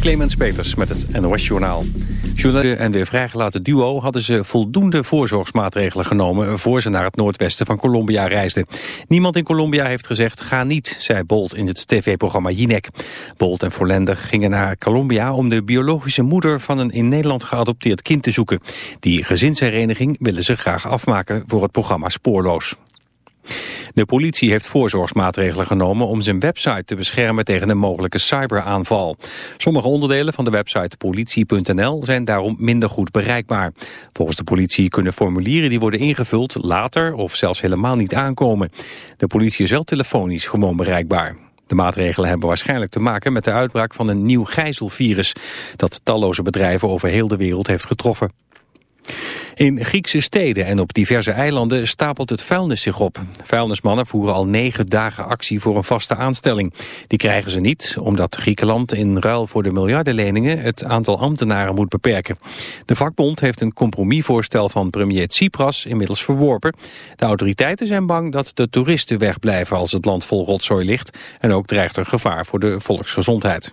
Clemens Peters met het NOS-journaal. Journalisten en weer vrijgelaten duo hadden ze voldoende voorzorgsmaatregelen genomen... voor ze naar het noordwesten van Colombia reisden. Niemand in Colombia heeft gezegd ga niet, zei Bolt in het tv-programma Jinek. Bolt en Forlender gingen naar Colombia om de biologische moeder... van een in Nederland geadopteerd kind te zoeken. Die gezinshereniging willen ze graag afmaken voor het programma Spoorloos. De politie heeft voorzorgsmaatregelen genomen om zijn website te beschermen tegen een mogelijke cyberaanval. Sommige onderdelen van de website politie.nl zijn daarom minder goed bereikbaar. Volgens de politie kunnen formulieren die worden ingevuld later of zelfs helemaal niet aankomen. De politie is wel telefonisch gewoon bereikbaar. De maatregelen hebben waarschijnlijk te maken met de uitbraak van een nieuw gijzelvirus dat talloze bedrijven over heel de wereld heeft getroffen. In Griekse steden en op diverse eilanden stapelt het vuilnis zich op. Vuilnismannen voeren al negen dagen actie voor een vaste aanstelling. Die krijgen ze niet, omdat Griekenland in ruil voor de miljardenleningen het aantal ambtenaren moet beperken. De vakbond heeft een compromisvoorstel van premier Tsipras inmiddels verworpen. De autoriteiten zijn bang dat de toeristen wegblijven als het land vol rotzooi ligt. En ook dreigt er gevaar voor de volksgezondheid.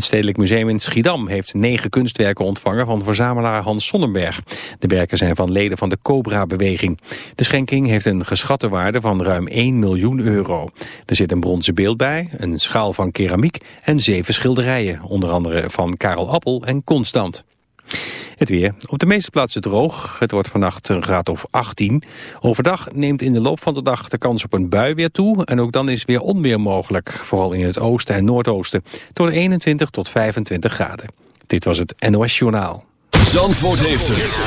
Het Stedelijk Museum in Schiedam heeft negen kunstwerken ontvangen van verzamelaar Hans Sonnenberg. De werken zijn van leden van de Cobra-beweging. De schenking heeft een geschatte waarde van ruim 1 miljoen euro. Er zit een bronzen beeld bij, een schaal van keramiek en zeven schilderijen, onder andere van Karel Appel en Constant. Het weer. Op de meeste plaatsen droog. Het wordt vannacht een graad of 18. Overdag neemt in de loop van de dag de kans op een bui weer toe. En ook dan is weer onweer mogelijk. Vooral in het oosten en noordoosten. Tot 21 tot 25 graden. Dit was het NOS Journaal. Zandvoort heeft het.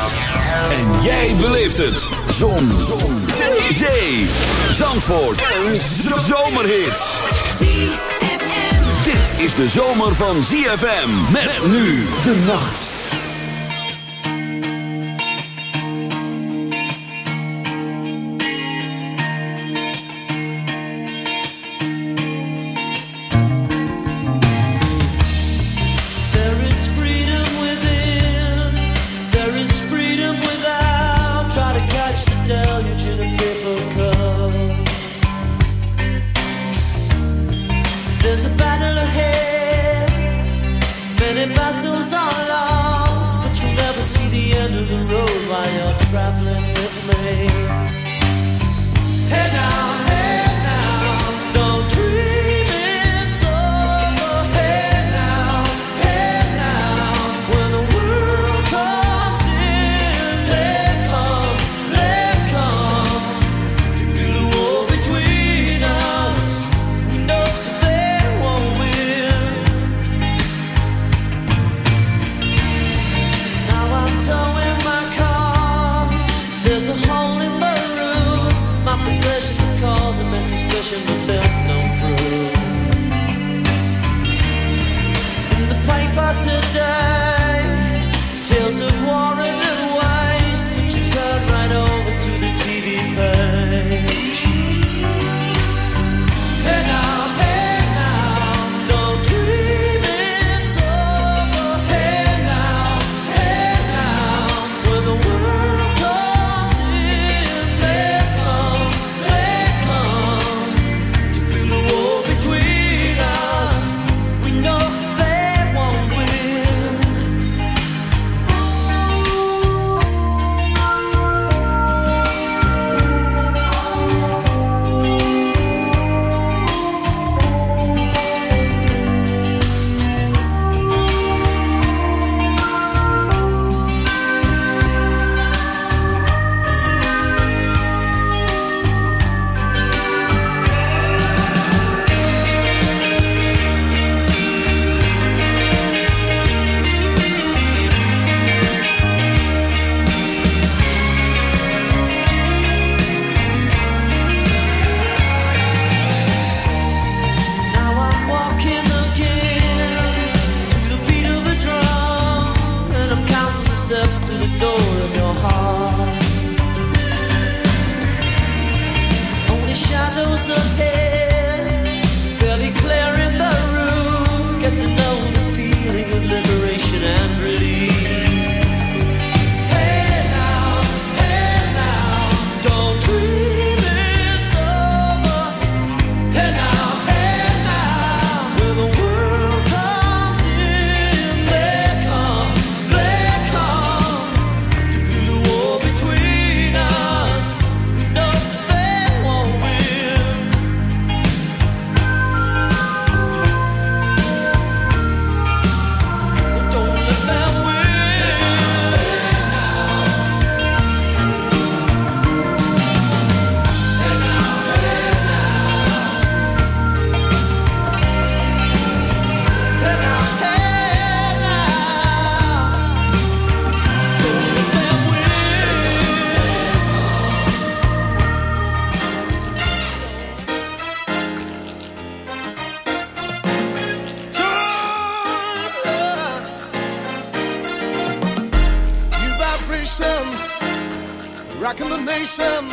En jij beleeft het. Zon. Zon. Zee. Zandvoort. Een zomerhit. Dit is de zomer van ZFM. Met nu de nacht. Some.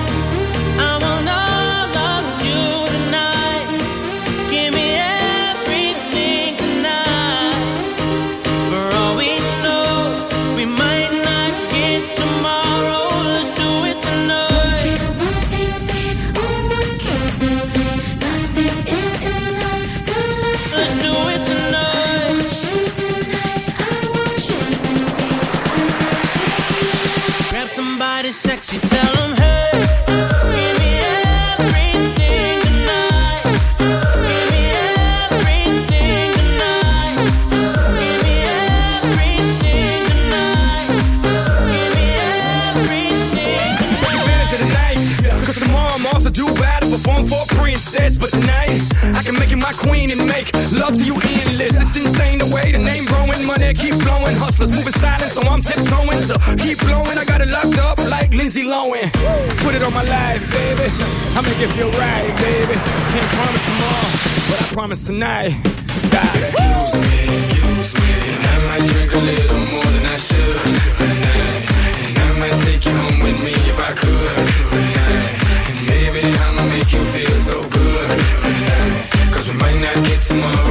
Sit down. Perform for a princess. But tonight, I can make it my queen and make love to you endless. It's insane the way the name growing, money keep flowing. Hustlers moving silent, so I'm tiptoeing. So keep blowing, I got it locked up like Lindsay Lohan. Put it on my life, baby. I make it feel right, baby. Can't promise tomorrow, but I promise tonight. Excuse me, excuse me, and I might drink a little more than I should tomorrow.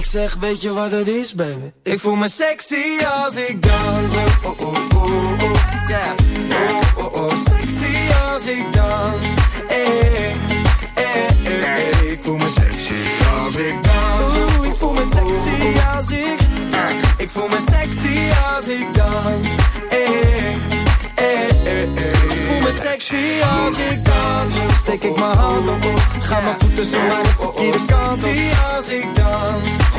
Ik zeg, weet je wat het is, baby? Ik voel me sexy als ik dans. Oh, oh, oh, oh, yeah. Oh, oh, oh, sexy als ik dans. Hey, hey, hey, hey. Ik voel me sexy als ik dans. Oeh, ik voel me sexy als ik... Ik voel me sexy als ik dans. Hey, hey, hey. Ik voel me sexy als ik dans. Steek ik mijn hand op, ga mijn voeten zo naar de verkeerde op. als ik dans.